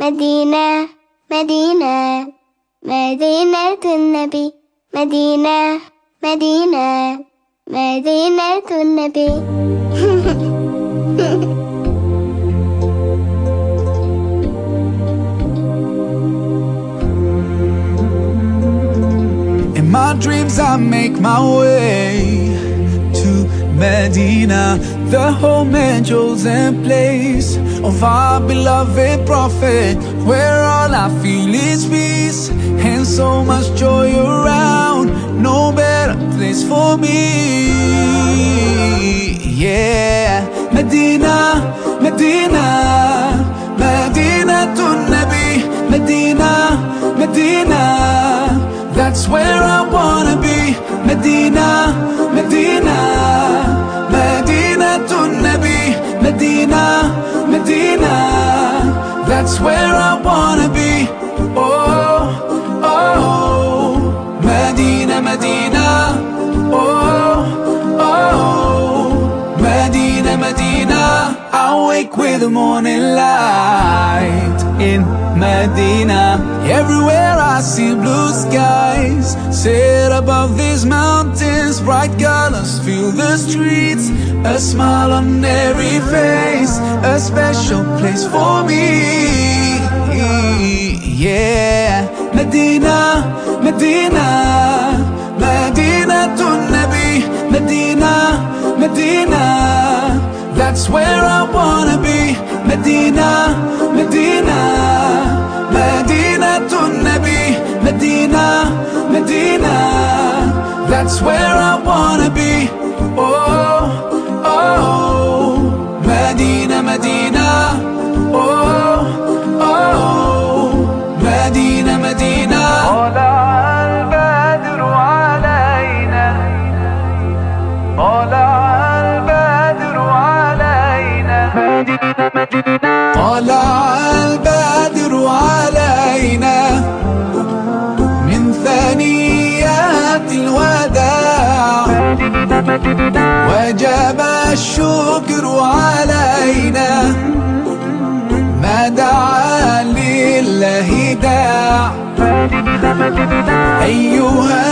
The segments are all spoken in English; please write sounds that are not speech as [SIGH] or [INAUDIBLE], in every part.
مدينة مدينة مدينة النبي مدينة مدينة مدينة النبي [LAUGHS] In my dreams, I make my way to Medina, the home and chosen place of our beloved Prophet, where all I feel is peace and so much joy around. No better place for me. Yeah, Medina, Medina, Medina to Nabi, Medina, Medina. That's where I wanna be Medina, Medina That's where I wanna be. Oh, I wake with the morning light in Medina. Everywhere I see blue skies Set above these mountains Bright colors fill the streets. A smile on every face A special place for me. Yeah Medina, Medina Medina to Nabi. Medina, Medina That's where I wanna be Medina, Medina Medina to Nabi Medina, Medina That's where I wanna be Oh, oh Medina, Medina Oh, oh Medina, Medina طلع البدر علينا طلع طلع البدر علينا من ثنيات الوداع. وجب الشكر علينا ما دعا لله داع. أيها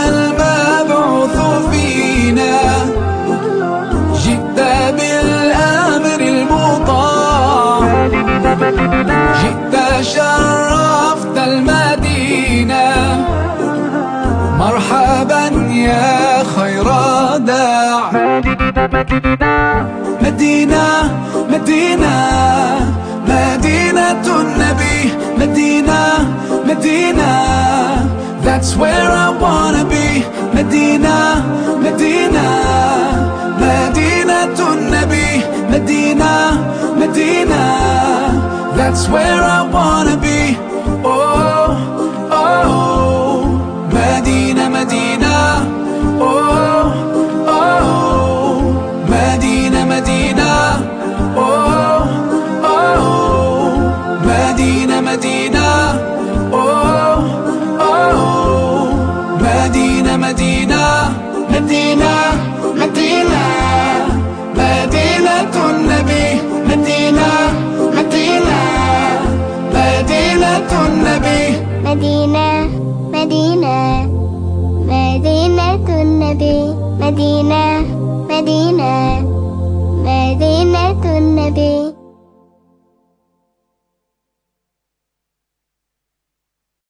مدينة مدينة مدينة مدينة مدينة النبي مدينة مدينة That's where I wanna be مدينة مدينة مدينة النبي مدينة مدينة That's where I wanna be Oh, oh مدينة مدينة. Oh, oh مدينة مدينة. Oh, oh مدينة مدينة. مدينة مدينة. مدينة النبي. مدينة مدينة. مدينة النبي. مدينة مدينة. مدينة النبي. مدينة.